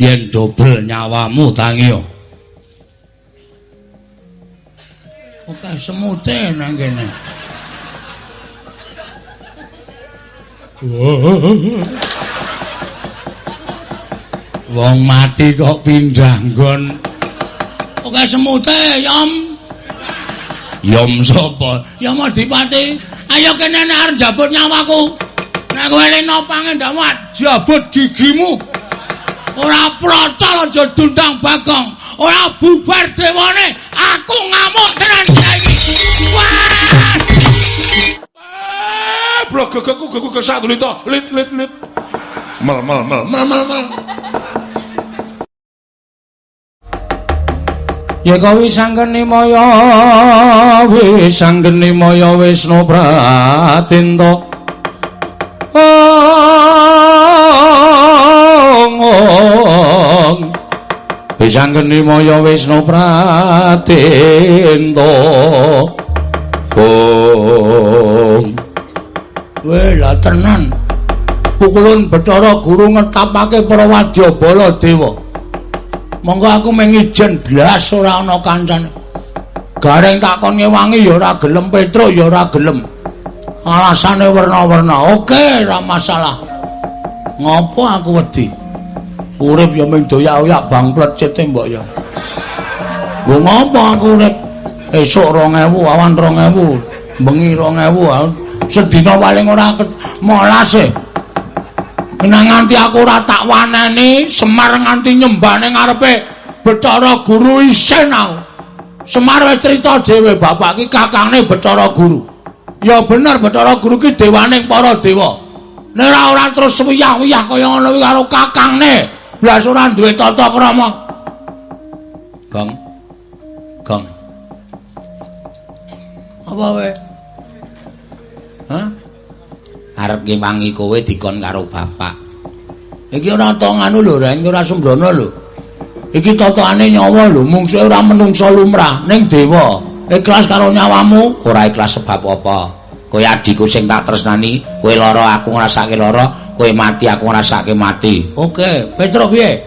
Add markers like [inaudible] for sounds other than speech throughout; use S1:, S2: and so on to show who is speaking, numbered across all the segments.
S1: yen dobel nyawamu tangiyo oke semute nang kene. Wong mati kok pindah nggon oke semute yom. Yom sapa? Yom dipati ayo kene nek arep jabut nyawaku. Nek kowe nopang ndakmu jabut gigimu ora protol aja dundang bagong. Ora bubar dewane. Aku ngamuk tenan iki wah!
S2: Blok gegeku gegeku satu lit lit lit lit. Mel mel mel mel mel mel
S1: Ya kau wisanggeni maya wisanggeni maya Wisnu Pratinta ngong wisanggeni maya Wisnu Pratinta Om Wela tenan pukulun Bathara Guru ngetapake para wadyabala dewa Monggo aku mengijen blas ora ana kancane. Gareng takon ngewangi ya ora gelem Petro ya ora gelem. Alasane werna-werna. Oke, ora masalah. Ngopo aku wedi? Urip ya mung doyak-oyak bangklet cete mbok ya. Lho ngopo aku urip esuk 2000, awan 2000, bengi 2000, sedina paling ora molas e. Nang nganti aku ora tak waneni Semar nganti nyembah ning ngarepe Bathara Guru isin aku. Semar wis crita dhewe bapak iki kakangne Bathara Guru. Ya bener Bathara Guru ki dewaning para dewa. Nek ora ora terus wiyah-wiyah kaya ngono karo kakangne, blas ora duwe tata krama. Gong. Gong. Apa wae? Hah? arep ngewangi kowe dikon karo bapak. Iki ora to nganu lho, Reng, ora sembrono lho. Iki totoane nyawa lho, mungsuhe ora menungsa lumrah, ning dewa. Ikhlas karo nyawamu, ora ikhlas sebab apa? Kowe adikku sing tak tresnani, kowe lara aku ngrasake lara, kowe mati aku ngrasake mati. Oke, Petro piye?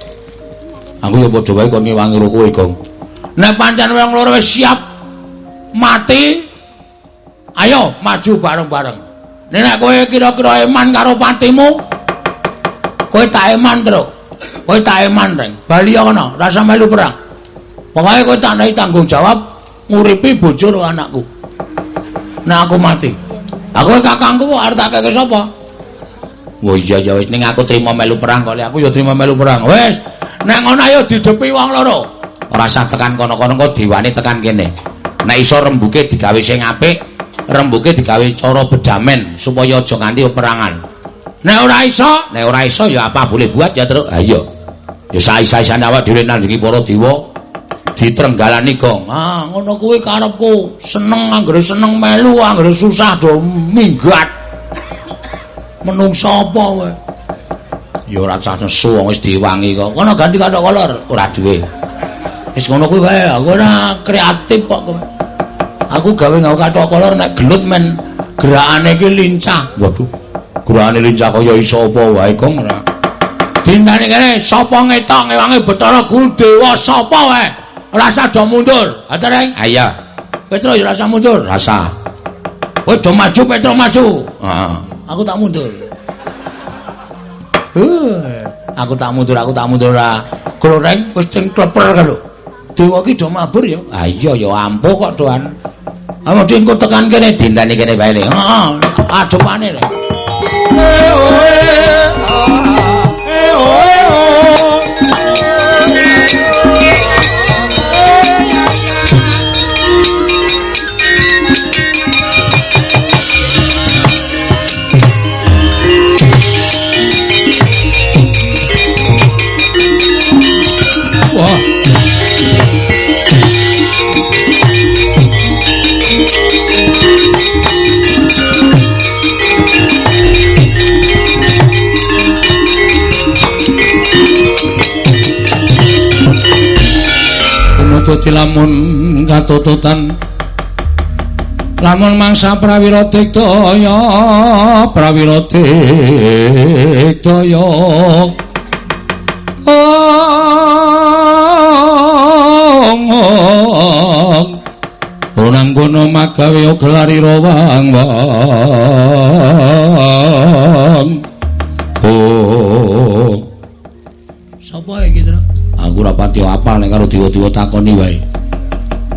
S1: Aku ya padha wae kon ngewangi karo kowe, Gong. Nek pancen wong loro wis siap mati, ayo maju bareng-bareng. Nek kowe kira-kira eman karo patimu, kowe tak eman terus. Kowe tak eman, Reng. Bali kono, rasa melu perang. Pokoke kowe tak naik tanggung jawab nguripi bojo karo anakku. Nek aku mati. Aku kakangku arep tak keke sapa? Oh iya ya wis ning aku trima melu perang kok aku ya trima melu perang. Wis, nek ngono ayo didepi wong loro. Ora usah tekan kono-kono kok diwane tekan kene. Nek iso rembuke digawe sing apik, rembuke digawe cara bedamen supaya aja nganti perangan. Nek ora iso, nek ora iso ya apa boleh buat ya terus. Ayo. Ya sae-saesane awak dhewe nandingi para dewa ditrenggalani gong. Ah, ngono kuwi karepku. Seneng anggere seneng melu, anggere susah do minggat. Menungsa apa kowe? Ya ora usah nesu wong wis diwangi kok. Kono ganti kathok kolor, ora duwe. Wis ngono kuwi wae, aku ora kreatif kok kowe. Aku gawe nggawa kathok kolor nek gelut men gerakane iki lincah. Waduh. Gerakane lincah kaya iso apa wae kok ora. Dintane kene sapa ngetok ngewangi Bathara Guru Dewa sapa wae? Rasa do mundur. Atereng. Ayo. Petro ya rasa mundur, rasa. Kowe do maju Petro maju. Heeh. Aku tak mundur. Uh, aku tak mundur, aku tak mundur ora. Gloreng wis ceng kleper kalau. Dewa ki do mabur ya. Ah iya ya ampuh kok doan. Ayo engko tekan kene dintani kene bae le. Heeh. Adepane le. Dadi lamun katututan lamun mangsa prawira digdaya prawira digdaya. Onang kono magawe gelari rawang nek karo dewa-dewa takoni wae.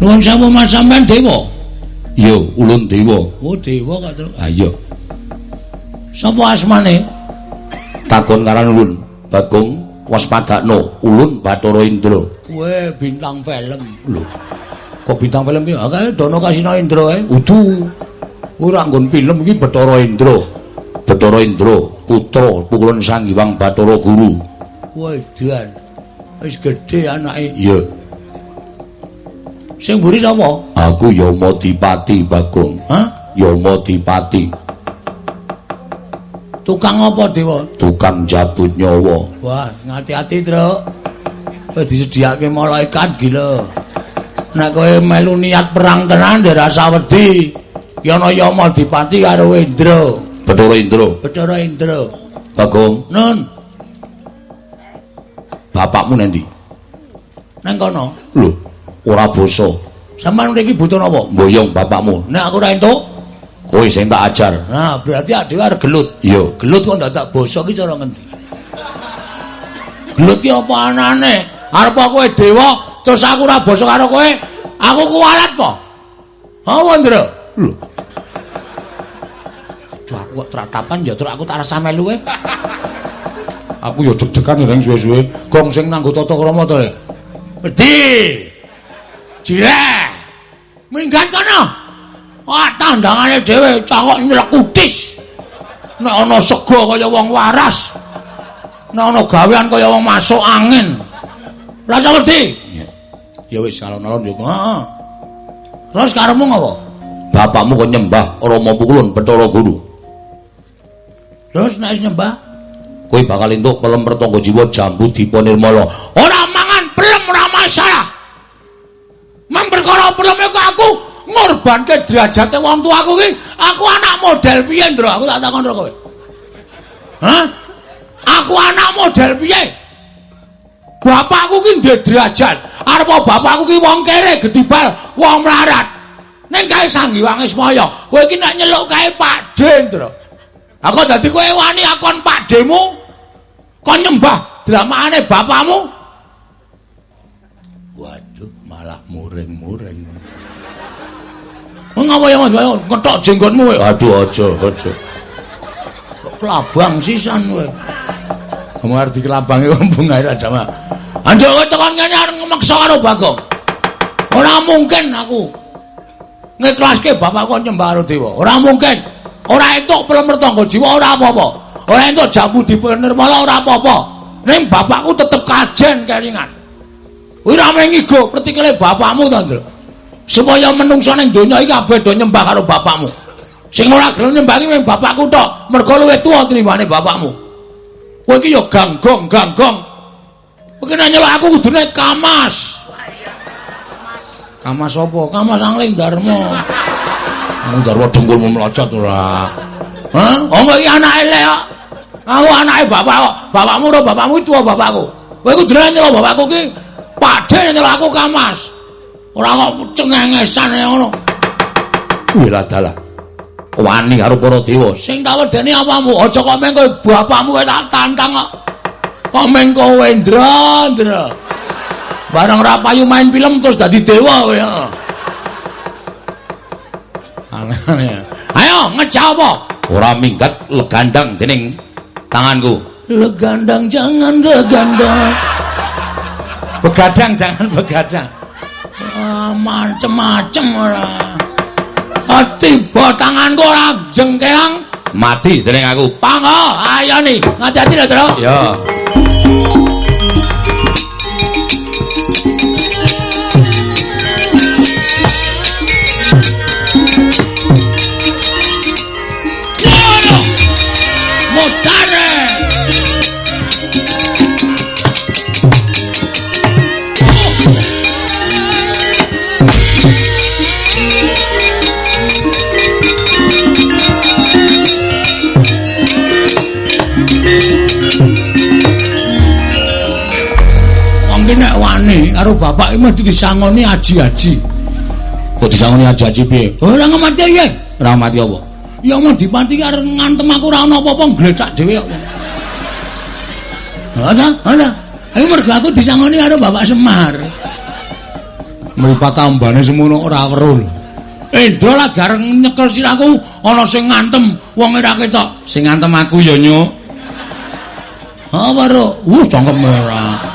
S1: Nuwun sewu Mas sampean dewa. Iya, ulun dewa. Oh, dewa kok, Tru. Ha iya. Sapa asmane? Takon karan ulun. Bagong waspadakno ulun Bathara Indra. Kowe bintang film. Lho. Kok bintang film iki? Akeh Dono Kasina Indra ae. Udu. Ora nggon film iki Bathara Indra. Bathara Indra, putra pukulan Sang Hyang Bathara Guru. Wah, jan. Wis gedhe anake. Iya. Sing mburi sapa? Aku Yamadipati, Bagong. Hah? Yamadipati. Tukang apa, Dewa? Tukang jabut nyawa. Wah, ngati-ati, Truk. Kowe disediake malaikat gila. Nek kowe melu niat perang tenan, ndek rasa wedi. Ki ana Yama Dipati karo Indra. Bathara Indra. Bathara Indra. Bagong, Nun. Bapakmu nanti? Nang kono. Lho, ora basa. Sampeyan mriki butuh napa? Mboyong bapakmu. Nek aku ora entuk, kowe sing tak ajar. Nah, berarti dhewe arep gelut. Iya. Gelut kok ndak tak basa ki cara ngendi? Gelut ki apa anane? Arep kowe dewa terus aku ora basa karo kowe. Aku kualat po. Apa, Ndra? Lho. Aku kok tratapan ya terus aku tak rasa melu e. Aku ya deg-degan ning suwe-suwe. Gong sing nanggo tata krama to. Wedi. Jireh. Minggat kono. Wah, tandangane dhewe cangok nyelek kutis. Nek ana sego kaya wong waras. Nek ana gawean kaya wong masuk angin. Rasa ngerti? Ya wis alon-alon yo. Heeh. Terus karepmu ngopo? Bapakmu kok nyembah Rama Pukulun Bathara Guru. Terus nek nyembah, kowe bakal entuk pelem pertangga jiwa jambu dipa nirmala. Ora mangan pelem ora masalah. Mang perkara pelem iku aku ngorbanke derajate wong tuaku ki. Aku anak model piye, Ndro? Aku tak takon karo kowe. Hah? Aku anak model piye? Bapakku ki ndek derajat. Arep bapakku ki wong kere gedibal, wong melarat. Ning kae Sanghyang Ismaya, kowe iki nek nyeluk kae Pakde, Ndro. Aku dadi kowe wani akon Pakdemu. Kon nyembah dramane bapakmu. Waduh, malah muring-muring. Ngapa ya Mas? Ketok jenggotmu kowe. Aduh, aja, aja. Kok kelabang sisan kowe. Kamu arep dikelabangi ombung ae ra jama. Anduk kowe tekan kene arep ngemaksa karo Bagong. Ora mungkin aku ngiklaske bapakku nyembah karo dewa. Ora mungkin. Ora entuk pelem mertangga jiwa ora apa-apa. Ora entuk jamu dipenirmala ora apa-apa. Ning bapakku tetep kajen kelingan. Kuwi ra mengigo pertikele bapakmu to, Ndro. Supaya menungso ning donya iki kabeh do nyembah karo bapakmu. Sing ora gelem nyembah mung bapakku tok. Mergo luwih tuwa tinimbane bapakmu. Kowe iki ya ganggong, ganggong. Kowe nek nyelok aku kudune kamas. Kamas apa? Kamas angling Darma. Angling Darma dengkulmu melocot ora. Hah? Oh, iki anake lek kok. Aku anake bapak kok. Bapakmu ora bapakmu tuwa bapakku. Kowe kudune nyelok bapakku ki Pakde nyelok aku kamas. Ora kok cengengesan ngono. Wila dalah. Wani karo para dewa. Sing tak wedeni apamu? Aja kok meng kowe bapakmu wae tak tantang kok. Kok meng kowe Ndra, Ndra. Barang ora payu main film terus dadi dewa kowe. Aneh-aneh. Ayo ngejawab apa? Ora minggat legandang dening tanganku. Legandang jangan legandang. Begadang jangan begadang. Ah, macem-macem ora. Tiba tanganku ora jengkeang mati dening aku. Panggo, ayo nih, ngajati lho. Ya. Wani karo bapak iki mesti disangoni aji-aji.
S2: Kok disangoni aji-aji piye?
S1: Ora ngamati ya.
S2: Ora mati apa?
S1: Ya mau dipati arep ngantem aku ora ana apa-apa glecak dhewe kok. Ada, ada. Ayo mergo aku disangoni karo Bapak Semar.
S2: Mripat tambane semono ora weruh.
S1: Endro lah gareng nyekel siraku ana sing ngantem wong ora ketok.
S2: Sing ngantem aku ya, Nyuk.
S1: Apa ro? Wuh cangkem ora.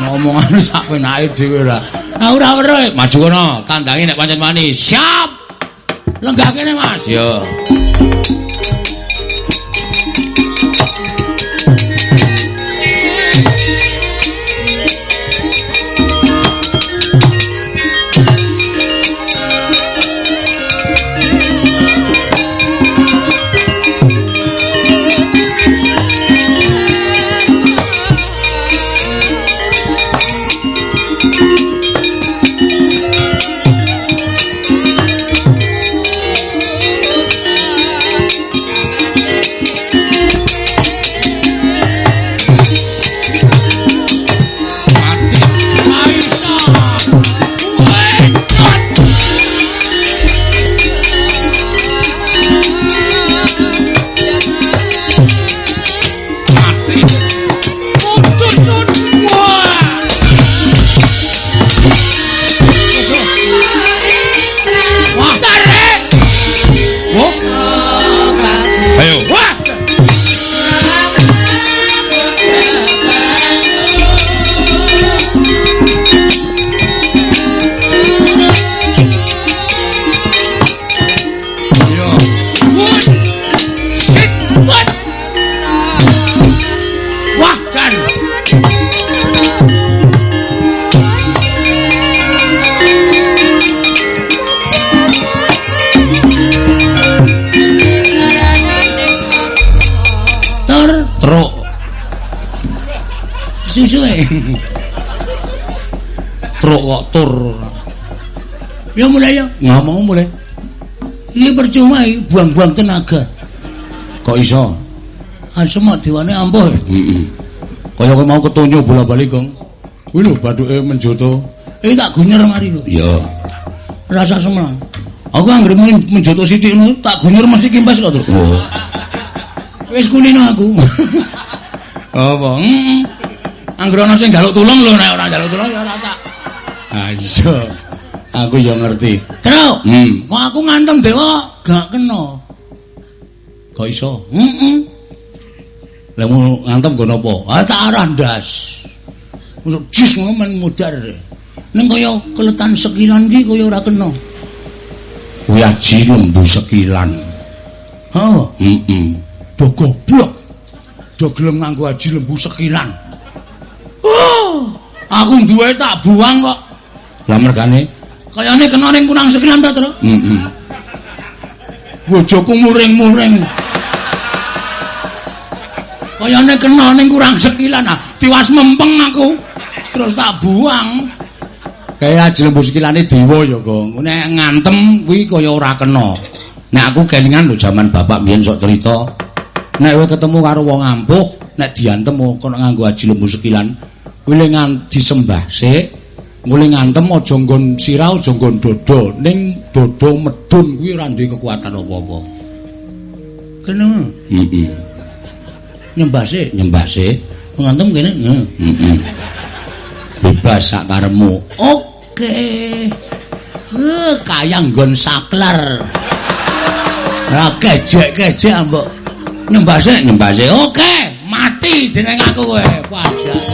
S1: Ngomongan sak penake dhewe ora. Ah ora weruh.
S2: Maju kono, kandangi nek pancen wani.
S1: Siap. Lenggah kene, Mas.
S2: Ya.
S1: Ya mulai ya.
S2: Ngomong mulai.
S1: Ini percuma buang-buang tenaga.
S2: Kok iso?
S1: Asem ah, diwane ampuh.
S2: Heeh. Kaya kowe mau ketonyo bola-bali, Gong. Kuwi lho bathuke menjoto.
S1: Eh tak gunyer mari lho.
S2: Iya.
S1: Rasa semelang. Aku anggere menjoto sithik ngono tak gunyer mesti kimpes kok, Tru.
S2: Oh.
S1: Wis kulino aku. [laughs]
S2: Apa?
S1: Heeh. Anggere ana sing njaluk tulung lho nek ora njaluk tulung ya ora tak.
S2: Ah iya. Aku ya ngerti.
S1: Tru.
S2: Hmm.
S1: Aku ngantem dewa gak kena.
S2: Kok iso?
S1: Heeh.
S2: Lah mau ngantem nggo napa?
S1: Ah tak arah ndas. Untuk jis ngono men mudar. Ning kaya keletan sekilan iki kaya ora kena.
S2: Kuwi aji lembu sekilan.
S1: Ha,
S2: Heeh.
S1: do goblok. Do gelem nganggo aji lembu sekilan. Oh, aku duwe tak buang kok.
S2: Lah mergane?
S1: Kayane kena ning kurang sekilan ta, Tru?
S2: Heeh.
S1: Bojoku muring-muring. Kayane kena ning kurang sekilan ah. Tiwas mempeng aku. Terus tak buang.
S2: Kaya aji lembu sekilane dewa ya, Gong.
S1: Nek ngantem kuwi kaya ora kena.
S2: Nek aku kelingan lho jaman bapak biyen sok cerita. Nek kowe ketemu karo wong ampuh, nek diantem kono nganggo aji lembu sekilan, kuwi ngan disembah sik. Mulai ngantem aja nggon sirah aja nggon dodo, ning dodo medun kuwi ora duwe kekuatan apa-apa.
S1: Kena
S2: Heeh.
S1: nyembah sik.
S2: Nyembah sik.
S1: Ngantem kene. Heeh.
S2: Heeh. Bebas sak karepmu.
S1: Oke. Eh, kaya nggon saklar. Ora kejek-kejek mbok. Nyembah sik,
S2: Nyembah sik.
S1: Oke, mati jeneng aku kowe. Wajane.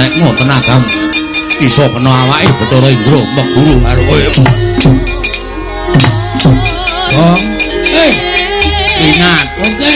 S2: entekmu tenagamu iso kena awake Bathara Indra meguru karo kowe.
S1: Oh,
S2: eh. Ingat, oke.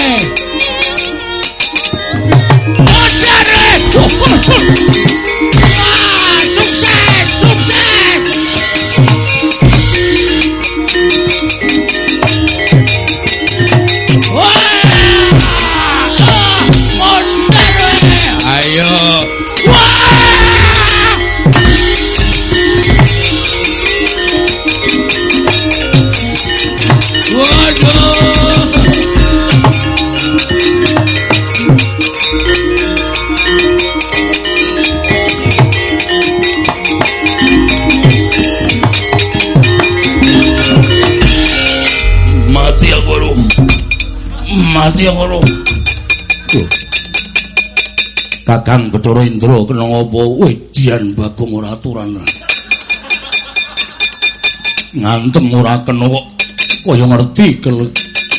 S2: Kakang Bathara Indra kena apa? Weh, Dian Bagong ora aturan. Ngantem ora kena kok kaya ngerti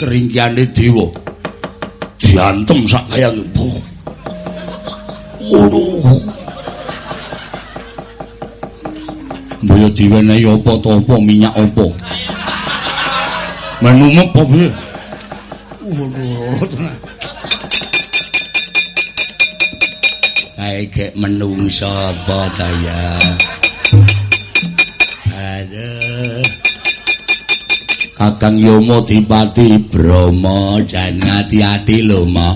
S2: keringkiane dewa. Diantem sak kaya mbuh. Waduh. Mbaya diwenehi apa to apa minyak apa? Menumek apa piye? Waduh. Kae gek menungsa apa ta ya? Kakang Yomo Dipati Bromo jan ati-ati lho, Ma.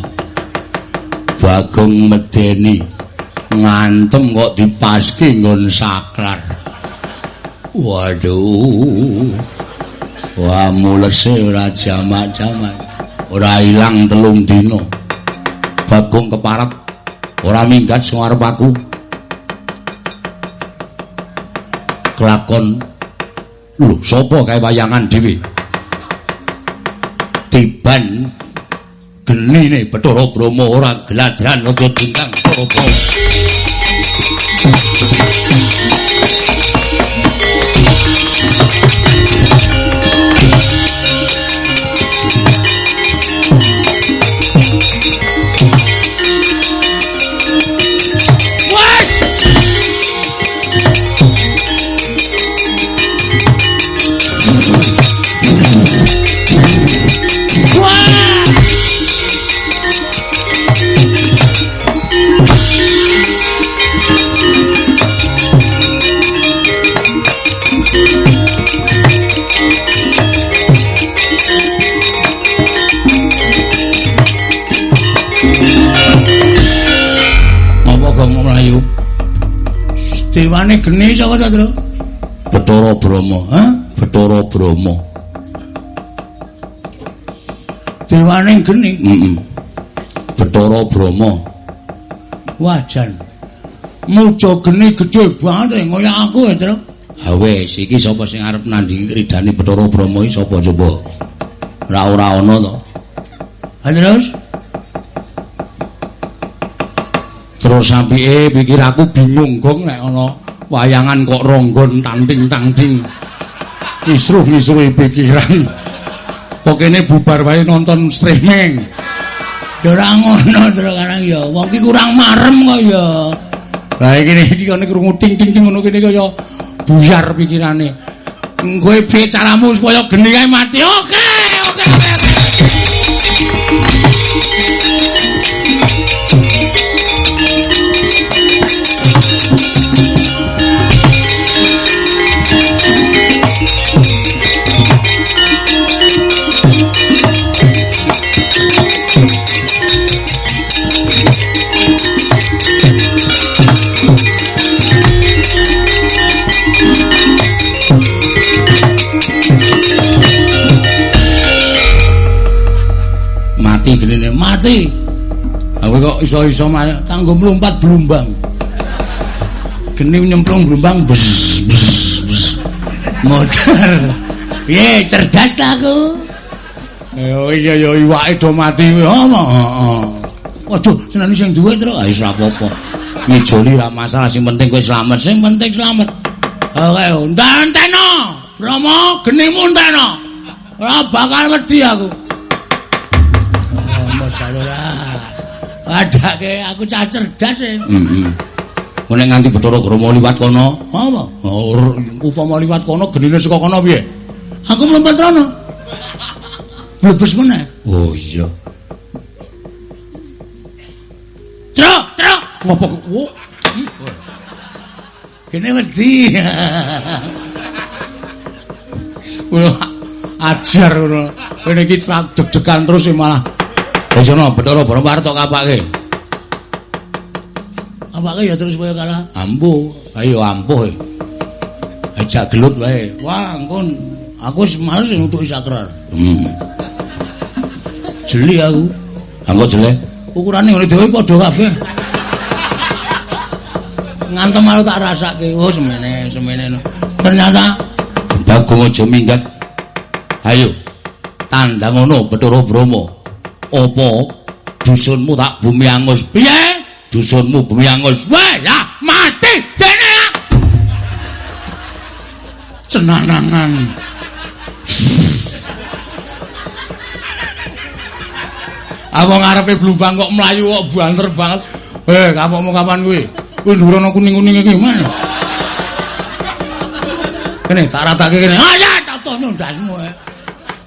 S2: Bagong medeni ngantem kok dipaske nggon saklar. Waduh. Wah, mulese ora jamak-jamak. Ora ilang telung dina. Bagong keparep ora minggat sing arep aku. Kelakon. Lho sapa kae wayangan dhewe? Tiban. Genine Bathara Brahma ora gladran aja dundang apa dewane geni sapa ta, Tru? Bathara Brahma, ha? Bathara Brahma. Dewane geni? Heeh. Bathara Brahma. Wajan. Muja geni gedhe banget ngoyak aku Tru. Ha wis, iki sapa sing arep nandingi ridane Bathara Brahma iki sapa coba? Ora ora ana to. Ha terus? Sampike pikir aku bingung gong nek ana wayangan kok ronggon tanting-tanting. Isruh-isruh pikiran. Kok kene bubar wae nonton streaming. Ya ora ngono terus karang ya. Wong ki kurang marem kok ya. Lah iki iki kene krungu ting-ting ngono kene kaya buyar pikirane. Kowe piye caramu supaya geni kae mati? Oke, oke, oke. Mati. Kowe kok iso-iso kanggo mlumpat blumbang. Geni nyemplung blumbang motor piye cerdas ta aku? Yo iya yo iwake do mati ngono heeh waduh senane sing duwe terus ah wis ora apa-apa. Ngijoli ra masalah sing penting kowe slamet sing penting slamet. Oke ndanteno Rama genimu enteno ora bakal wedi aku Padake aku cah cerdas e. Heeh. Mene nganti Bathara Grama liwat kono. Apa? Upama liwat kono genine saka kono piye? Aku mlempet rono. Blebes meneh. Oh iya. Truk, truk. Ngopo? Oh. Kene wedi. Wah, ajar ngono. Kene iki deg-degan terus malah Wis ana Bathara Brahma tok kapake. Kapake ya terus kaya kalah. Ampuh, ayo ampuh. Ajak gelut wae. Wah, engkon aku wis males nutuki sakrar. Hmm. Jeli aku. Angko jeli. Ukurane ngene dhewe padha kabeh. Ngantem malu tak rasake. Oh, semene, semene. Ternyata Bagong aja minggat. Ayo. Tandang ngono Bathara Brahma. Apa dusunmu tak bumi angus? Piye? Dusunmu bumi angus. Wah, mati dene. Cenanangan. Apa ngarepe blumbang kok mlayu kok banter banget. Eh, kapokmu kapan kuwi? Kuwi ndurono kuning-kuning iki, Mas. Kene tak ratake kene. Ah ya, contohnya ndasmu. Eh.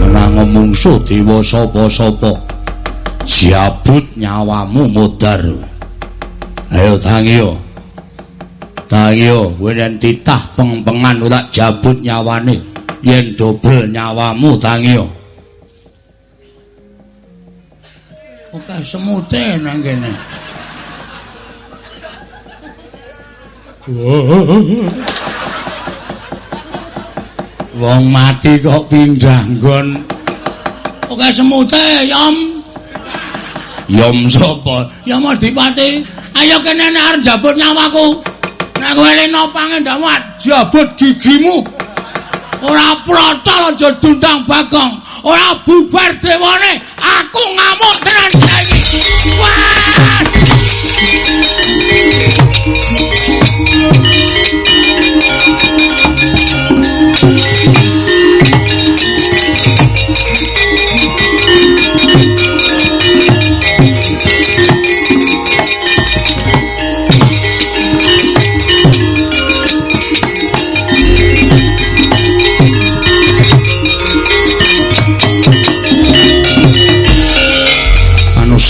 S2: Menang mungsu dewa sapa-sapa. Siabut nyawamu mudar. Ayo tangiyo. Tangiyo, wenen titah pengpengan ora jabut nyawane. Yen dobel nyawamu tangiyo. Oke, semute nang kene. Wong mati kok pindah nggon. Oke, semute, Yom. Yom sapa? Ya Mas Dipati. Ayo kene nek arep jabut nyawaku. Nek kowe nopange ndamu jabut gigimu. Ora protol aja dundang bagong. ora bubar dewane aku ngamuk tenan saiki wah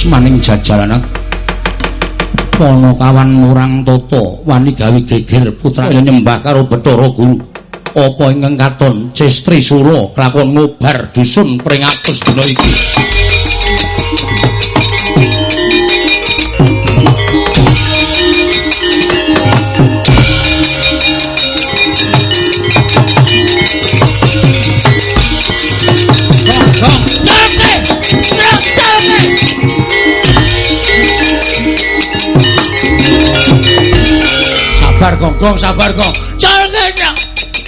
S2: maning jajalanan Pono kawan murang toto wani gawi geger putra nyembah karo Bathara Guru. Apa ingkang katon? Cestri Sura kelakon ngobar dusun pringatus dina iki sabar gonggong sabar gong colke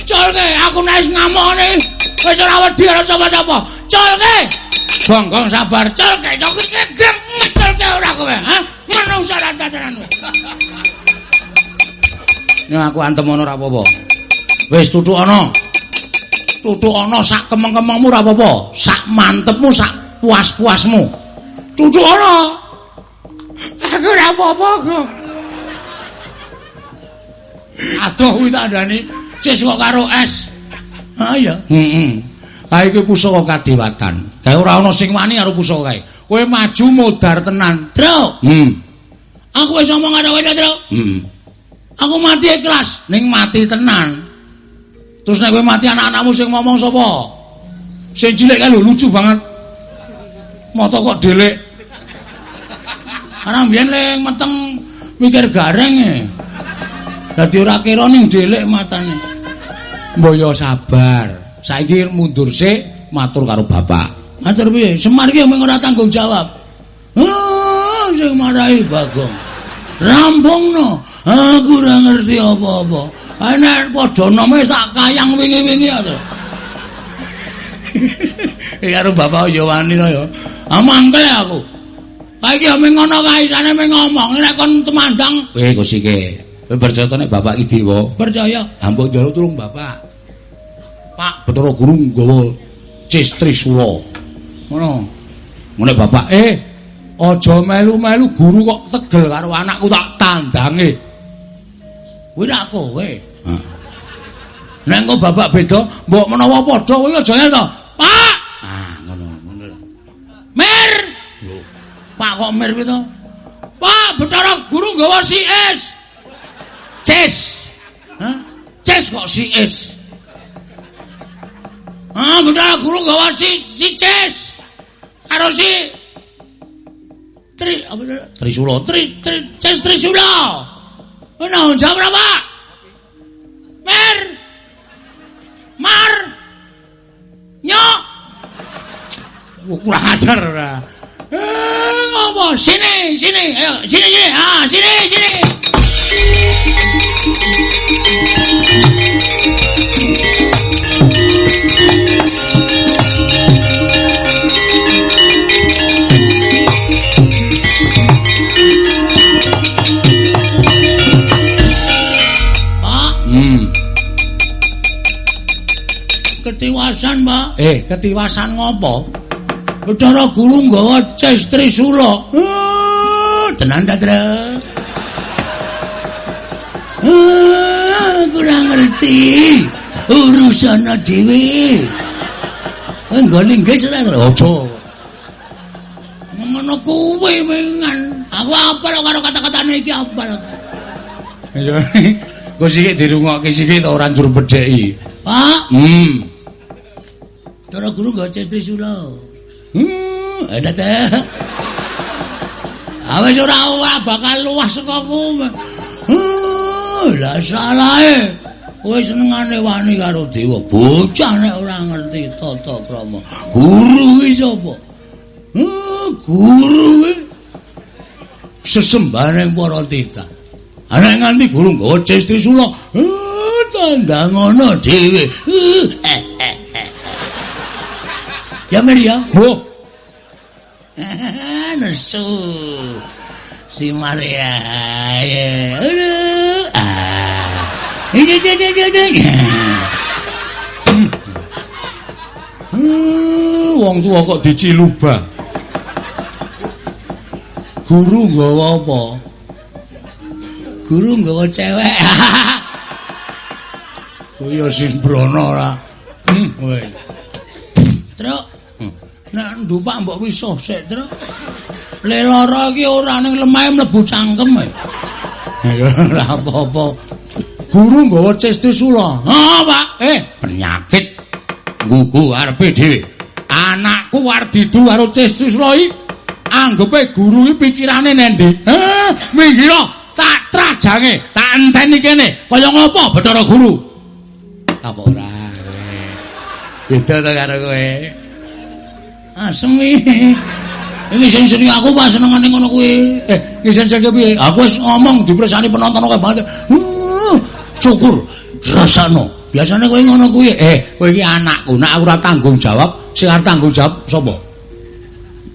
S2: colke aku nek ngamone wis ora wedi ora sapa-sapa colke gonggong sabar colke colke grem colke ora kowe ha menungsa lan tatanan Nek aku antem ana ora apa-apa. Wis tutuk ana. Tutuk ana sak kemeng-kemengmu ora apa-apa. Sak mantepmu sak puas-puasmu. Tutuk ana. Aku ora apa-apa kok. Aduh kuwi tak andani cis kok karo es. Ha iya. Heeh. Kae iki pusaka kadewatan. Kae ora ana sing wani karo pusaka kae. Kowe maju modar tenan, Tru. Hmm. Aku wis ngomong karo kowe, Tru. Hmm. Aku mati ikhlas, ning mati tenan. Terus nek kowe mati anak-anakmu sing ngomong sapa? Sing cilik kae lho lucu banget. Moto kok delik. Ana mbiyen ling meteng mikir gareng e. Dadi ora kira ning dhelik matane. Mboyo sabar. Saiki mundur sik matur karo bapak. Matur piye? Semar iki mung ora tanggung jawab. Oh, sing marahi Bagong. Rampungno. Aku ora ngerti apa-apa. Ana padha nome tak kayang wingi-wingi Tru. Karo bapak yo wani to ya. Amangkel aku. Saiki mung ngono kae sane mung ngomong nek kon temandang. Eh, kusike. Kowe percaya nek bapak iki dewa? Percaya. Ampun njaluk tulung bapak. Pak Bathara Guru nggawa Cistri Sura. Ngono. Ngene bapak, eh aja melu-melu guru kok tegel karo anakku tak tandange. Kuwi nak kowe. Nek engko bapak beda, mbok menawa padha kowe aja ngel to. Pak. Ah, ngono, ngono. Mir. Pak kok mir piye to? Pak Bathara Guru nggawa si es. Cis. Hah? Cis kok si is. Ah, Bathara Guru gawa si si Cis. Karo si Tri apa Trisula, Tri Tri Cis Trisula. Ono jam berapa? Mer. Mar. Nyok. Kurang ajar ora. Eh, ngopo? Sini, sini. Ayo, sini, sini. Ah, sini, sini. Hmm. Ketiwasan, Pak. Eh, ketiwasan ngopo? Bathara Guru nggawa cis Trisula. Oh, tenan ta, Tra? Ah, kurang ngerti. Urusana dhewe. Engko linggis ora, Tra? Aja. Ngono kuwi mengan. Aku apal karo kata-katane iki apal. Ya, kok sik dirungokke sik ta ora njur bedheki. Pak. Hmm. Bathara Guru nggawa cis Trisula. Hmm, ada teh. Awes ora ora bakal luwah saka kowe. Lah salahe. Kowe senengane wani karo dewa. Bocah nek ora ngerti tata krama. Guru iki sapa? Hmm, guru iki sesembaring para titah. Ana nganti guru nggawa cestri sula. Hmm, tanda ngono dhewe. Eh, eh, eh. Ya Maria, Bu. [laughs] Nesu. Si Maria. Ya. Wong tua kok dicilubah. Guru nggawa apa? Guru nggawa cewek. Oh ya sing brono ora. Truk. Nek ndupak mbok wisuh sik, Truk. Le lara iki ora ning lemahe mlebu cangkem. Ya ora apa-apa. Guru nggawa cesti sula. Ha, Pak. Eh, penyakit gugu arepe dhewe. Anakku arep didu karo cesti sula iki. Anggepe guru iki pikirane nendi? Heh, minggir tak trajange, tak enteni kene. Kaya ngopo Bathara Guru? Apa ora? Beda to karo kowe. Asemi. Iki sering aku pas senengane ngono kuwi. Eh, iki sing piye? Aku wis ngomong dipresani penonton kok banget. Uh, syukur rasano. Biasane kowe ngono kuwi. Eh, kowe iki anakku, nek aku ora tanggung jawab, sing arep tanggung jawab sapa?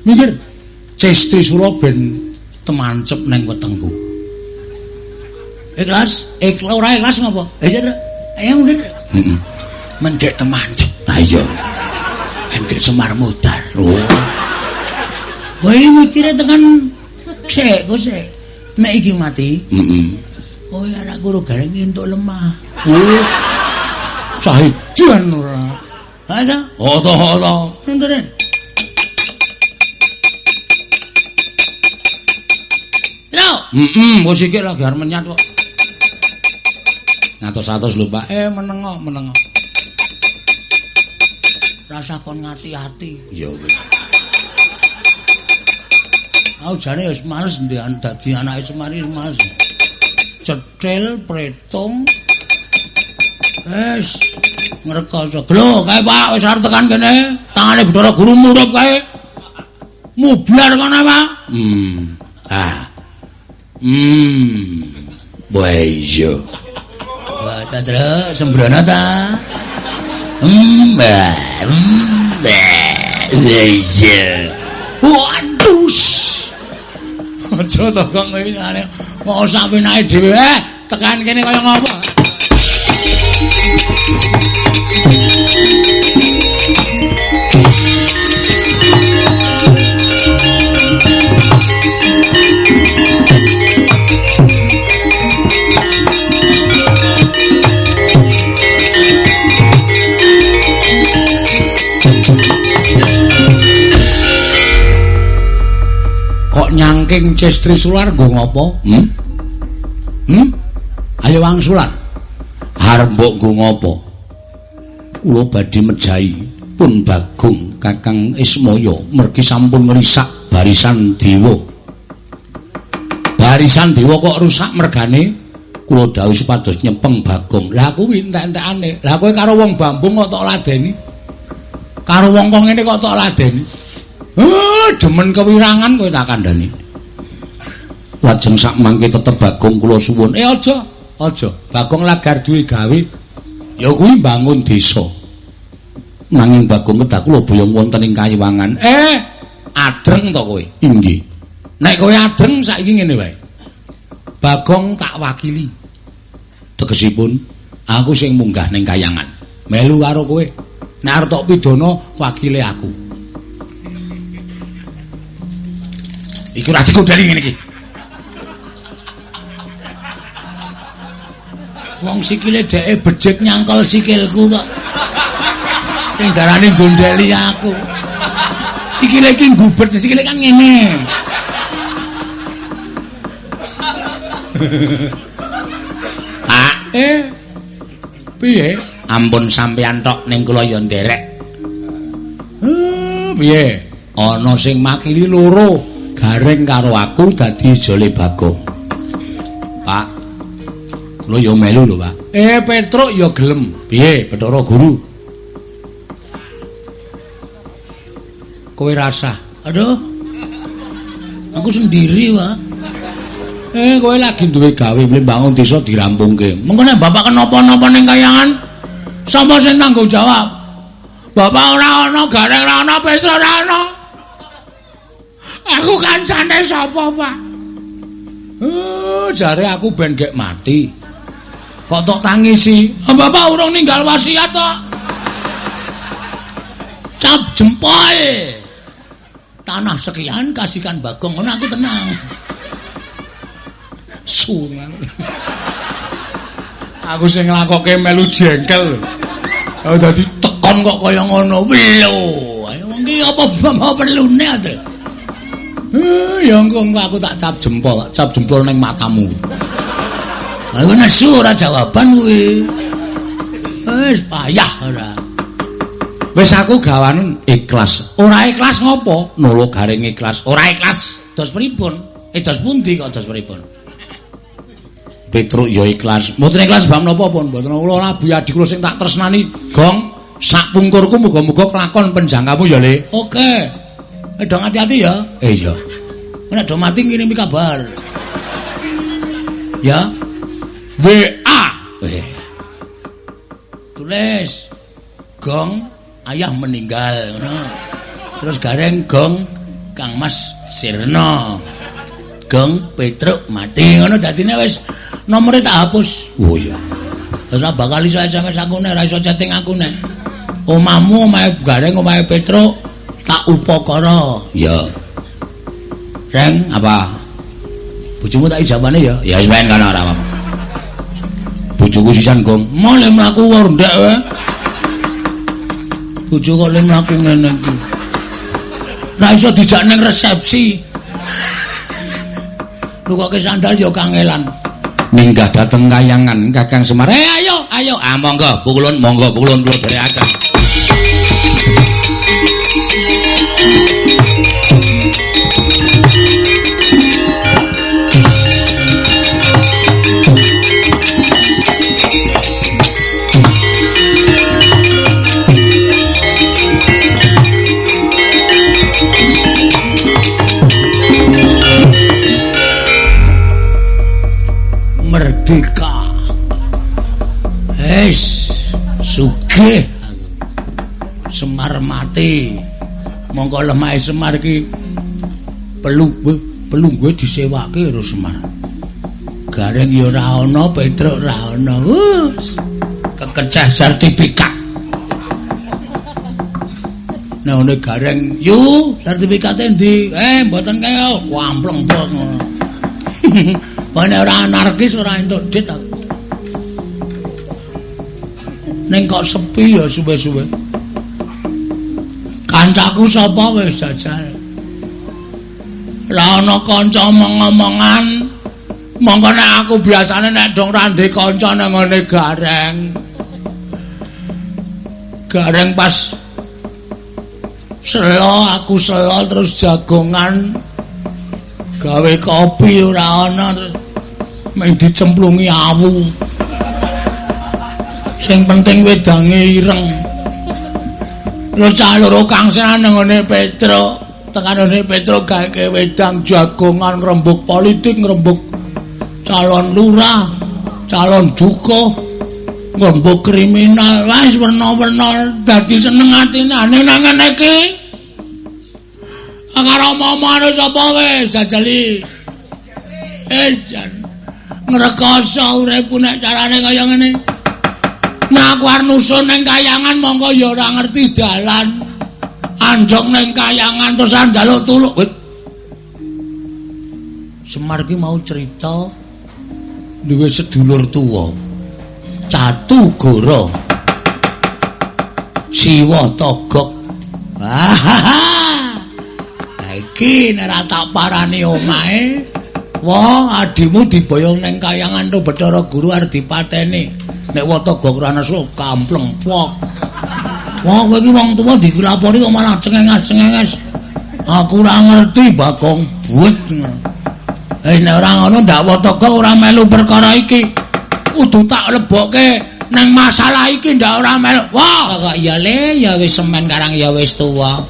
S2: Mikir. Cestri Sura ben temancep neng wetengku. Ikhlas? Ikhlas ora ikhlas ngopo? Citra. Ayo mundur. Heeh. Mendek temancep. Ha iya. Mendek Semar Mudar. Oh. Kowe mikire tekan sik, kok sik. Nek iki mati, heeh. Kowe ora guru gareng entuk lemah. Oh. Cahidan ora. Ada? Oto-oto. Mundur. Tro. Heeh, wis iki lagi arep menyat kok. Ngatos-atos lho, Pak. Eh, menengo, menengo. Rasa kon ngati-ati. Ya wis. Aku jane wis males ndek dadi anake Semari wis males. Cetil, pretung. Wes ngrekoso. Lho, kae Pak wis arep tekan kene. Tangane Bathara Guru murup kae. Mublar kono, Pak. Hmm. Ah. Hmm. Boyo. Wah, ta Tru, sembrono ta? Hmm, bah. Hmm, bah. Aja to kok ngene. Kok sampe naik dhewe eh tekan kene kaya ngopo? Nyangking Cestri Sular nggo ngopo? Hmm? Hmm? Ayo wangsulan. Arep mbok nggo ngopo? Kula badhe mejahi pun Bagong Kakang Ismaya mergi sampun ngrisak barisan dewa. Barisan dewa kok rusak mergane kula dawuh supados nyepeng Bagong. Lah kuwi entek-entekane. Lah kowe karo wong Bambung kok tok ladeni? Karo wong kok ngene kok tok ladeni? Heh, demen kewirangan kowe tak kandhani. Lajeng sak mangke tetep Bagong kula suwun. Eh aja, aja. Bagong lagar duwe gawe. Ya kuwi bangun desa. Nanging Bagong kedah kula boyong wonten ing kayiwangan. Eh, adreng to kowe? Inggih. Nek kowe adreng saiki ngene wae. Bagong tak wakili. Tegesipun aku sing munggah ning kayangan. Melu karo kowe. Nek arep tok pidana wakile aku. Iku ra dikodeli ngene iki. Wong sikile dheke bejek nyangkol sikilku kok. Sing darane gondeli aku. Sikile iki ngubet, sikile kan ngene. ah, eh. Piye? Ampun sampeyan tok ning kula ya nderek. Eh, piye? Ana sing makili loro, garing karo aku dadi jole Bagong. Pak, Lo yo melu lho, Pak. Eh, Petruk yo gelem. Piye, Bathara Guru? Kowe rasa? Aduh. Aku sendiri, Pak. Eh, kowe lagi duwe gawe mbangun desa dirampungke. Mengko nek bapak kenapa-napa ning kayangan, sapa sing tanggung jawab? Bapak ora ana, gareng ora ana, Petruk ora ana. Aku kancane sapa, Pak? Eh, jare aku ben gek mati. kok tok tangisi? Bapak urung ninggal wasiat tok cap jempol tanah sekian kasihkan bagong. Ngono aku tenang. Sungan aku sing nglakoke melu jengkel. Oh dadi tekon kok kaya ngono. Lho wong iki apa perlune ate Eh, ya engko aku tak cap jempol, cap jempol ning matamu. Aku nesu ora jawaban kuwi. Wis payah ora. Wis aku gawanen ikhlas. Ora ikhlas ngopo? Nuluk garing ikhlas. Ora ikhlas dos pripun? Eh dos pundi kok dos pripun? Petruk ya ikhlas. Mboten ikhlas bab napa pun. Mboten kula nabi adik kula sing tak tresnani. Gong, sak pungkurku muga-muga kelakon penjangkamu ya, Le. Oke. Eh dong hati-hati ya. Eh iya. Nek do mati ngirimi kabar. Ya. WA. Eh. Tulis gong ayah meninggal ngono. Terus gareng gong Kang Mas Sirno. Gong Petruk mati ngono dadine wis nomore tak hapus. Oh iya. Wis bakal iso SMS aku nek ora iso chatting aku nek. Omahmu omahe gareng omahe Petruk tak upakara. Ya. Reng apa? Bojomu tak ijabane ya. Ya wis ben kana ora apa-apa. bojoku sisan gong male mlaku wondek wae bojo kok le mlaku ngene iki ra iso dijak ning resepsi lu kok sandal ya kangelan minggah dateng kayangan Kakang Semar eh ayo ayo ah monggo pukulun monggo pukulun kula derekaken merdeka. Es sugih Semar mati. Monggo lemahe Semar ki pelung pelung gue disewake karo Semar. Gareng ya ora ana, Petruk ora ana. Kekecah sertifikat. Nah, ini gareng, yu, sertifikatnya di, eh, mboten kaya, wampleng-pleng. [laughs] Bane ora anarkis ora entuk dit aku. Ning kok sepi ya suwe-suwe. Kancaku sapa wis jajal. Lah ana kanca omong-omongan Monggo nek aku biasane nek dong randhe kanca nang ngene gareng. Gareng pas selo aku selo terus jagongan gawe kopi ora ana mung dicemplungi awu. Sing penting wedange ireng. Terus cah loro kangsenan nang ngene Petro. tekanane Petro gawe wedang jagongan ngrembug politik ngrembug calon lurah calon duko ngrembug kriminal wis werna-werna dadi seneng atine ane nang ngene iki karo momane sapa wis jajali eh jan ngrekoso uripku nek carane kaya ngene Nah, aku arep nusun ning kayangan monggo ya ora ngerti dalan. anjong ning kayangan terus njaluk tuluk. Semar ki mau cerita duwe sedulur tuwa. Catu Goro. Siwa Togok. Iki nek ora tak parani omahe, wong adimu diboyong ning kayangan to Bathara Guru arep dipateni. Nek Watogok ora ana kampleng pok. Wong kowe iki wong tuwa dikelapori kok malah cengenges-cengenges. Aku ora ngerti Bakong buet. Eh nek ora ngono ndak wotoko ora melu perkara iki. Kudu tak lebokke nang masalah iki ndak ora melu. Wah, kok ya le ya wis semen karang ya wis tuwa.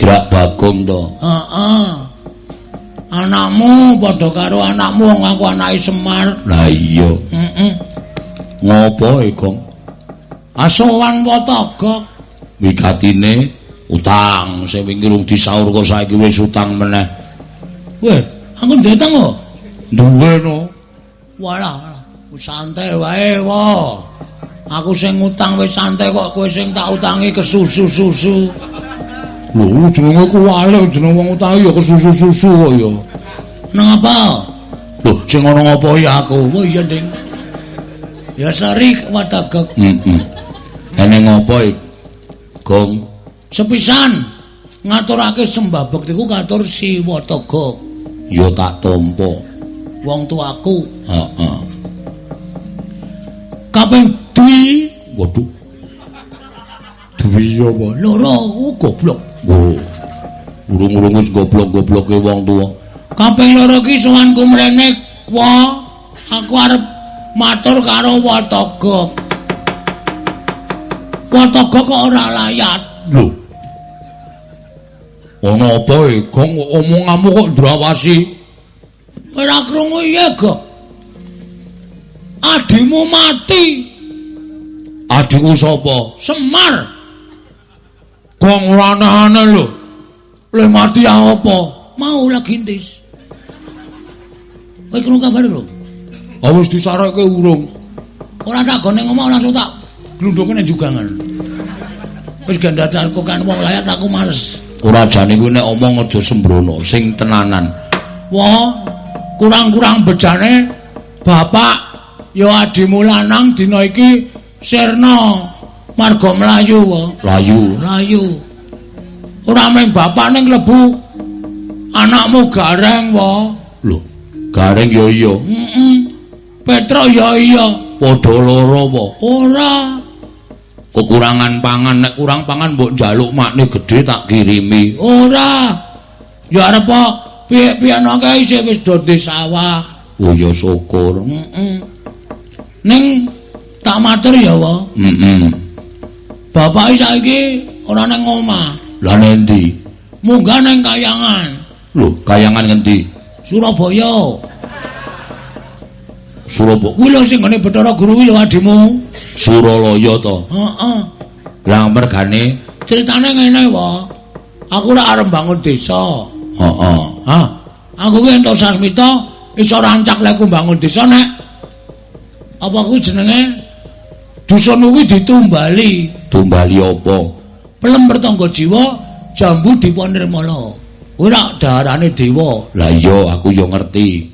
S1: Gerak Bagong to.
S2: Heeh. Anakmu padha karo anakmu wong aku anake Semar.
S1: Lah iya.
S2: Heeh.
S1: Ngopo e, Gong?
S2: asowan watagok
S1: wigatine utang sing wingi rung disaur kok saiki wis utang meneh
S2: weh aku ndeteng kok
S1: duwe no
S2: walah santai wae wa aku sing utang wis santai kok kowe sing tak utangi kesusu-susu
S1: lho jenenge ku wale jeneng wong utangi ya kesusu-susu kok ya
S2: nang apa
S1: lho sing ngono ngopo ya aku
S2: oh iya ding ya sari watagok
S1: heeh mm -mm. Ene ngopo iki? Gong
S2: sepisan ngaturake sembah bektiku katur Siwataga.
S1: Ya tak tampa.
S2: Wong tuaku.
S1: Heeh.
S2: Kaping dwi,
S1: waduh. Dwi apa?
S2: Loro goblok.
S1: Oh. Urung-urung wis goblok-gobloke wong tuwa.
S2: Kaping loro ki sowanku mrene kwa aku arep matur karo Wataga. Wataga kok ora layat.
S1: Lho. Ana apa e? Gong omonganmu kok ndrawasi?
S2: Ora krungu iya, Gok. Adimu mati.
S1: Adikku sapa?
S2: Semar.
S1: Gong ora aneh lho.
S2: Le mati apa? Mau lagi ntis. Kowe krungu kabar lho?
S1: Ah wis disareke urung.
S2: Ora tak gone ngomong langsung tak glundhuke nang jugangan. Wis gandatanku kan wong layat aku males.
S1: Ora jane kuwi nek omong aja sembrono, sing tenanan.
S2: Wah, kurang-kurang bejane bapak ya adimu lanang dina iki sirna marga mlayu wae.
S1: Layu.
S2: Layu. Ora mung bapak ning klebu anakmu gareng wae.
S1: Lho, gareng ya iya.
S2: Heeh. Petro ya iya.
S1: Padha lara apa?
S2: Ora.
S1: kekurangan pangan nek kurang pangan mbok njaluk makne gedhe tak kirimi
S2: ora ya arep piye-piye nangke isih wis do sawah
S1: oh ya syukur
S2: heeh ning tak matur ya wa
S1: heeh
S2: bapak saiki ora nang omah.
S1: Lah nendi
S2: munggah nang kayangan.
S1: Lho kayangan ngendi
S2: Surabaya.
S1: Surabaya.
S2: Kuwi lho sing ngene Bathara Guru kuwi lho adimu.
S1: Suralaya to?
S2: Heeh.
S1: Lah mergane?
S2: Critane ngene wa aku ora arep bangun desa.
S1: Heeh.
S2: Ha aku ki entuk sasmita iso rancak leku bangun desa nek. Apa kuwi jenenge dusun kuwi ditumbali.
S1: Tumbali apa?
S2: Pelem bertangga jiwa jambu diponirmala ora darane dewa.
S1: Lah iya aku yo ngerti.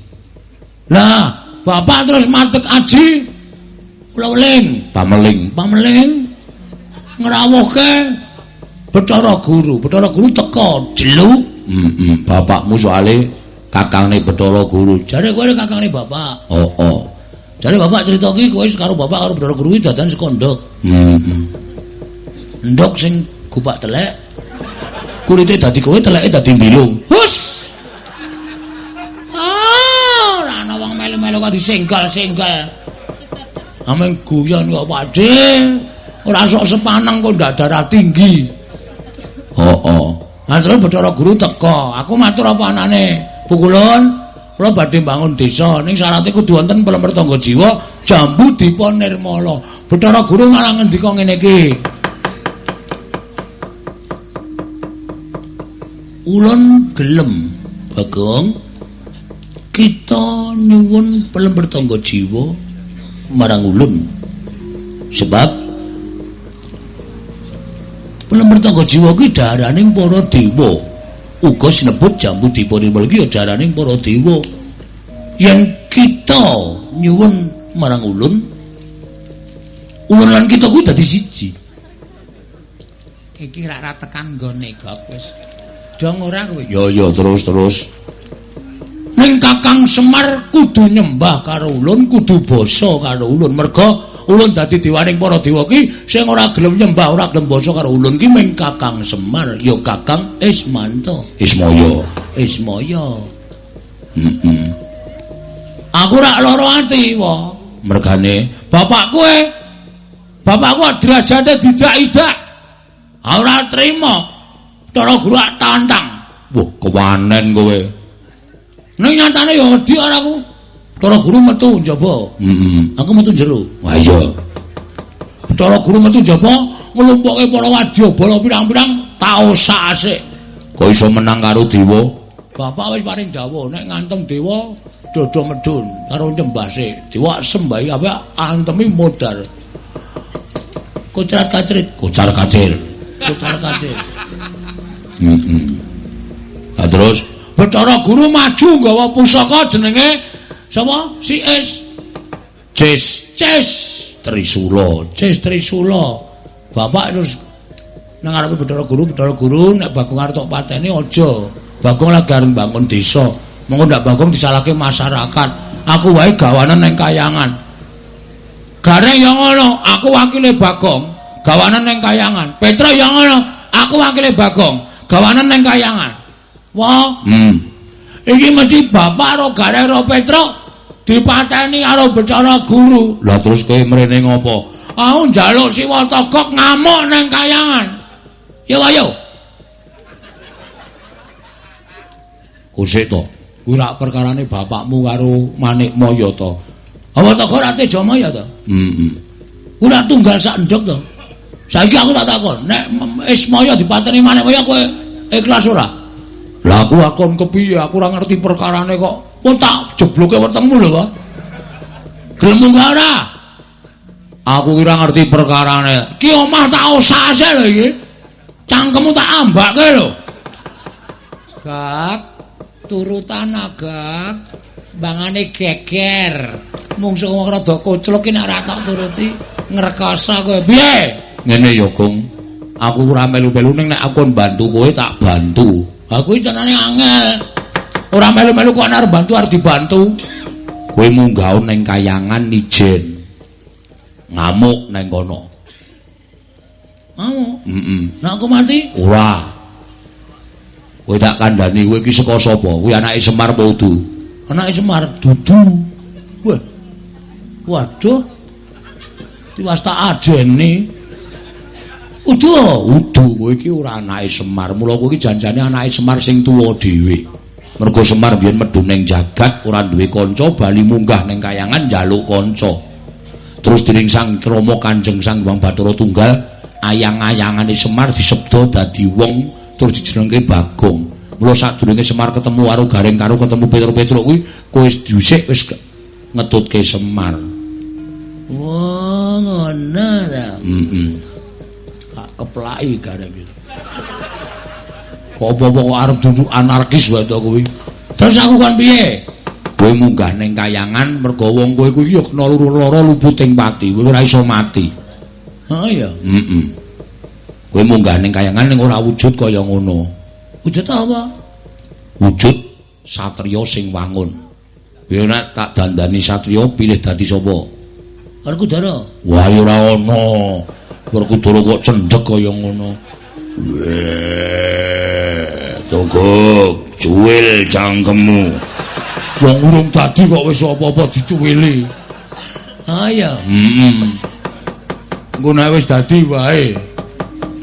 S2: Lah bapak terus matek aji? Uling
S1: pameling.
S2: Pameling? Ngrawuhke? Bathara Guru. Bathara Guru teka jeluk.
S1: Heeh bapakmu soale
S2: kakangne Bathara Guru. Jare kowe kakangne bapak.
S1: Oh, oh.
S2: Jare bapak cerita iki kowe karo bapak karo Bathara Guru dadan sekondok.
S1: Hmm. hmm.
S2: Ndok sing gupak telek. Kulite dadi kowe teleke dadi mbilung. Hus. Ah, ora ana wong melu-melu kok disenggal-senggal. Ameng guyon kok padhe. Ora sok sepaneng kok ndak darah tinggi.
S1: Oh, oh.
S2: Nah, terus Bathara Guru teko. Aku matur apa anane? Pukulun, kula badhe bangun desa. Ning syaratnya kudu wonten pelemper tangga jiwa, jambu dipun nirmala. Bathara Guru malah ngendika ngene iki. Ulun gelem, Bagong. Kita nyuwun pelemper tangga jiwa marang ulun. Sebab pelemper tangga jiwa kuwi daraning para dewa. Uga sinebut jambu dipunipun iki ya jaraning para dewa. Yen kita nyuwun marang ulun ulun lan kita kuwi dadi siji. Iki ra ra tekan nggone gak wis. Dong ora kowe.
S1: Ya ya terus terus.
S2: Ning kakang semar kudu nyembah karo ulun kudu basa karo ulun. Merga ulun dadi diwaning para dewa ki sing ora gelem nyembah ora gelem basa karo ulun ki ming Kakang Semar ya Kakang Ismanto.
S1: Ismaya
S2: Ismaya
S1: heeh
S2: aku ora lara ati wa.
S1: Mergane
S2: bapak kowe bapakku derajate didak-idak. Ora trima cara guru tantang
S1: wah kewanen kowe.
S2: Ning nyatane ya wedi ora aku Bathara Guru metu njaba.
S1: Heeh.
S2: Aku metu jero.
S1: Wah iya.
S2: Bathara Guru metu njaba nglumpuke para wadyabala pirang-pirang taosa asik.
S1: Kok iso menang karo dewa?
S2: Bapak wis paring dawuh nek ngantem dewa dodo medun karo nyembase. Dewa sembahi apa antemi modar. Kocrat kacrit,
S1: kocar kacir.
S2: kocar kacir.
S1: Heeh. Lah terus
S2: Bathara Guru maju nggawa pusaka jenenge Sapa? Si Es.
S1: Cis,
S2: Cis
S1: Trisula.
S2: Cis Trisula. Bapak terus nang ngarepe Bathara Guru, Bathara Guru nek Bagong arep tok pateni aja. Bagong lagi arep bangun desa. Monggo ndak Bagong disalahke masyarakat. Aku wae gawanan ning kayangan. Gareng yang ngono, aku wakile Bagong, gawanan ning kayangan. Petra yang ngono, aku wakile Bagong, gawanan ning kayangan. Wah,
S1: Hmm.
S2: Iki mesti bapak karo Gareng karo Petra dipateni karo Bathara Guru.
S1: Lah terus kowe mrene ngopo?
S2: Aku njaluk Siwa Togok ngamuk nang kayangan. Yo ayo.
S1: Kusik to.
S2: Kuwi rak perkarane bapakmu karo Manik Maya to. Apa Togok ora Tejo Maya to?
S1: Heeh.
S2: Kuwi rak tunggal sak ndok to. Saiki aku tak takon, nek Ismaya dipateni Manik Maya kowe ikhlas ora? Lah aku akon kepiye? Aku ora ngerti perkarane kok. Kok tak jebloke wetengmu lho kok. Gelem ora? Aku kira ngerti perkarane. Ki omah tak osase lho iki. Cangkemmu tak ambake lho. Gak turutan agak bangane geger. Mungsuh wong rada koclok ki nek ora tak turuti ngrekoso kowe. Piye?
S1: Ngene ya, Gong. Aku ora melu-melu ning nek aku bantu kowe tak bantu.
S2: Aku iki jenenge angel. Ora melu-melu kok arep bantu arep dibantu.
S1: Kowe munggah ning kayangan ijen. Ngamuk ning kono.
S2: Mau.
S1: Heeh.
S2: Nek aku mati,
S1: Ora. Kowe tak kandhani kowe iki saka sapa? Kuwi anake Semar apa Udu?
S2: anake Semar dudu. Wah. Waduh. Tiwas tak ajeni. Udu.
S1: Udu kowe iki ora anake Semar. Mula kowe iki janjane anake Semar sing tuwa dhewe. Mergo Semar biyen medhu ning jagat ora duwe kanca bali munggah ning kayangan njaluk kanca. Terus dening Sang Rama Kanjeng Sang Hyang Bathara Tunggal ayang-ayangane Semar disebda dadi wong terus dijenengke Bagong. Mula sadurunge Semar ketemu karo Gareng karo ketemu Petruk-Petruk kuwi kowe wis dhisik wis ke- ngetutke Semar.
S2: Wah, ngono ta.
S1: Heeh.
S2: Keplaki gareng.
S1: Kok apa-apa kok arep duduk anarkis wae to kuwi.
S2: Terus aku kan piye?
S1: Kowe munggah ning kayangan mergo wong kowe kuwi ya kena lara luputing pati, kowe ora iso mati.
S2: Oh iya.
S1: Heeh. Kowe munggah ning kayangan ning ora wujud kaya ngono.
S2: Wujud apa?
S1: Wujud
S2: satriya sing wangun. Ya nek tak dandani satriya pilih dadi sapa?
S1: Werkudara.
S2: Wah ya ora ana. Werkudara kok cendhek kaya ngono. Togok, cuwil cangkemmu. Wong urung tadi kok wis apa-apa dicuwili.
S1: Ah ya.
S2: Hmm. Engko nek wis dadi wae.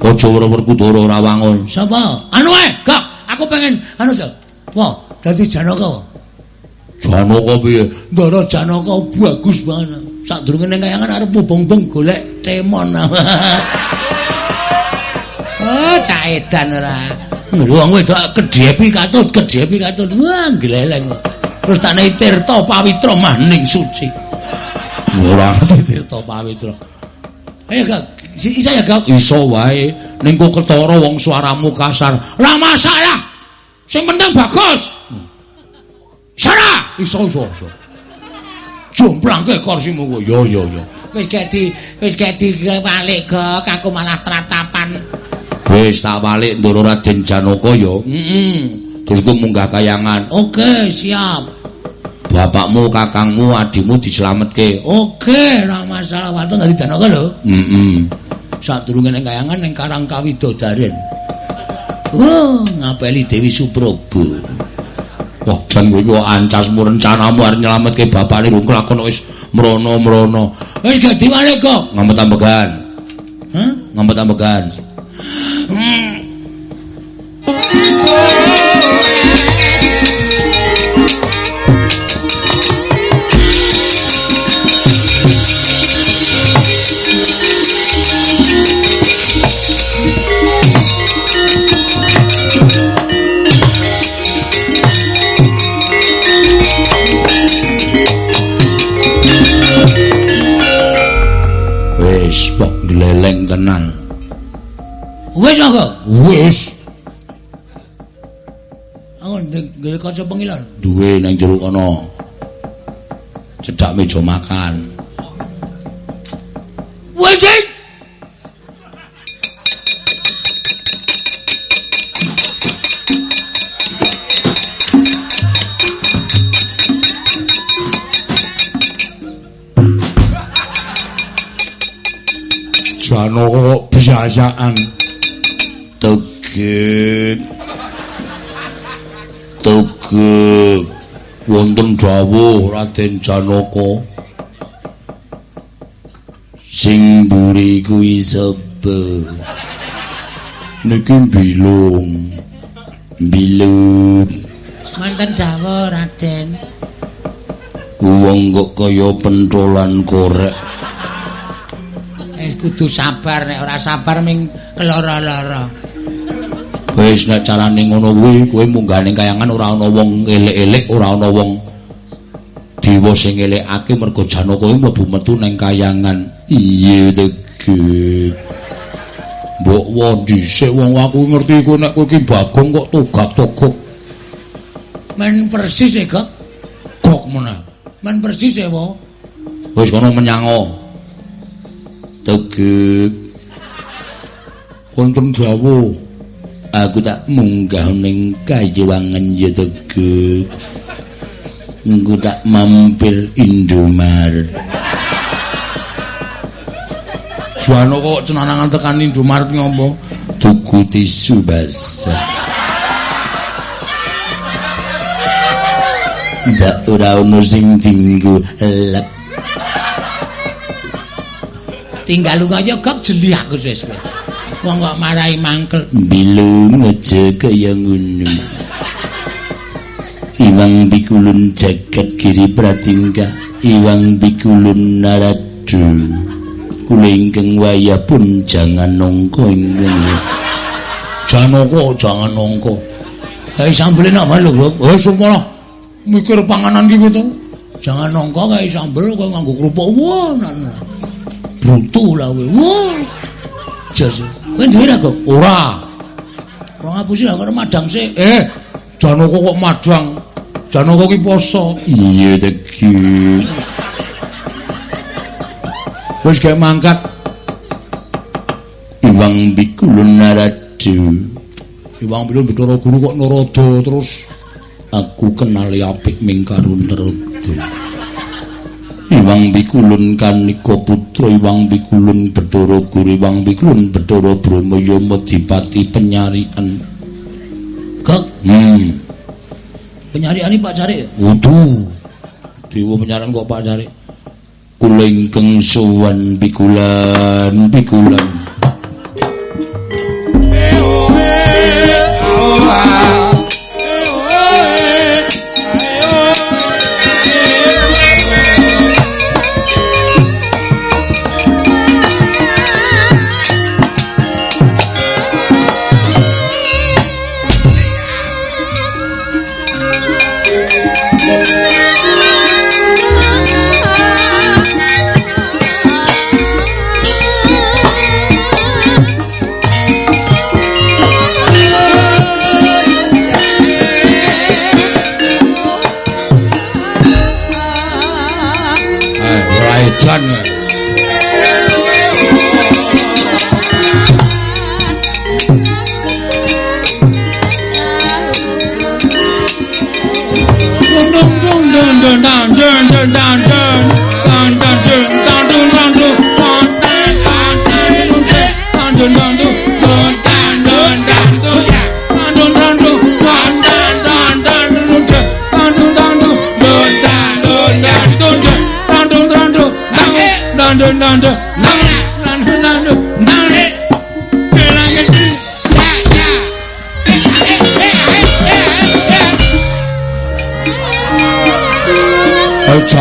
S2: Aja ora Werkudara ora wangun.
S1: Sapa? Anu ae, Gak. Aku pengen anu, Sel. Wah, dadi Janaka.
S2: Janaka piye?
S1: Ndara Janaka bagus banget. Sadurunge ning kayangan arep mubeng-beng golek temon. [laughs] oh, cah edan ora. Wong wedok kedhepi katut, kedhepi katut. Wah, gleleng. Terus tak nek Tirta Pawitra maning suci.
S2: Ora ngerti Tirta Pawitra.
S1: Ayo, Gak. Isa ya, Gak.
S2: Iso wae. Ning kok ketara wong suaramu kasar.
S1: Ora masalah. Sing penting bagus. Sana.
S2: Iso iso iso. Jomplangke kursimu kok. Yo yo yo.
S1: Wis gek di wis gek di balik kok aku malah tratapan.
S2: Wis tak balik Ndoro Raden Janaka ya.
S1: Heeh.
S2: Terus ku munggah kayangan.
S1: Oke, siap.
S2: Bapakmu, kakangmu, adimu dislametke.
S1: Oke, ora masalah. Waton dari Janaka lho.
S2: Heeh.
S1: Sadurunge ning kayangan ning Karang Kawidodaren. Oh, ngapeli Dewi Suprobo.
S2: Wah, jan kowe kok ancasmu rencanamu arep nyelametke bapakne rung kelakon wis mrono-mrono.
S1: Wis gak diwale kok.
S2: Ngampet ambegan.
S1: Hah?
S2: Ngampet ambegan. Wis gleleng tenan.
S1: Wis kok.
S2: Wis
S1: Aku ngene kaca pengilan.
S2: duwe nang jero kono. Cedak meja makan.
S1: Wis.
S2: Janaka kok biayaan. Tegek. Tegek. Wonten dawuh Raden Janaka. Sing mburi kuwi sapa? Niki bilung. Bilung.
S1: Manten dawuh Raden.
S2: Wong kok kaya pentolan korek.
S1: Kudu sabar nek ora sabar ming keloro-loro.
S2: Wis nek carane ngono kuwi kowe munggah ning kayangan ora ana wong elek-elek, ora ana wong dewa sing elekake mergo Janaka kuwi mlebu metu ning kayangan. Iya tegek. Mbok wong dhisik wong aku ngerti kowe nek kowe ki Bagong kok togak-togok.
S1: Men persis e kok.
S2: Gok meneh.
S1: Men persis e wo.
S2: Wis kono menyango. Tegek. Wonten dawuh aku tak munggah ning kayewangan ya tegek. Engko tak mampir Indomaret. Juwana kok cenanangan tekan Indomaret ngompo? Tuku tisu basah. Ndak ora ono sing dinggo lep.
S1: Tinggal lunga aja kok jeli aku wis. Wong kok marahi mangkel.
S2: Bilung aja kaya ngono. Iwang bikulun jagat giri pratingkah Iwang bikulun naradu Kula ingkang wayah pun jangan nongko ingkang Janoko jangan nongko
S1: Kae sambel nak malu, Bro.
S2: Eh sumpah mikir panganan ki to
S1: Jangan nongko kae sambel kok nganggo kerupuk. Wah, nan. Brutu lah kowe. Jas. Kowe duwe ra kok?
S2: Ora
S1: Ora ngapusi lah karo madang sik.
S2: Eh Janoko kok madang Janoko ki poso Iya tegi Wis kayak mangkat Iwang bikulun naradu
S1: Iwang bilu Bathara Guru kok narada terus
S2: aku kenali apik ming karo Narada. Iwang bikulun kanika putra Iwang bikulun Bathara Guru Iwang bikulun Bathara Brahma Yama dipati penyarian. Kek. Hmm. Penyarian Pak Cari. Wudu. Dewa penyarian kok Pak Cari. Kulengkeng sowan bikulan bikulan.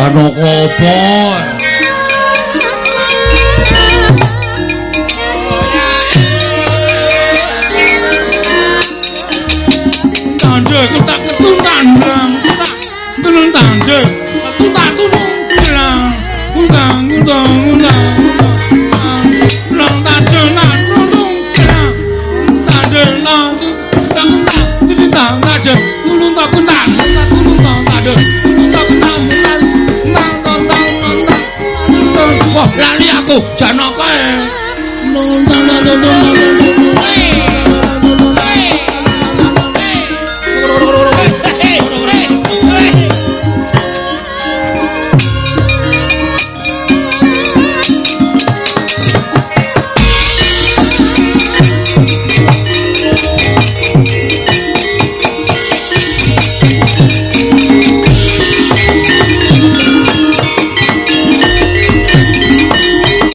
S2: Janaka apa?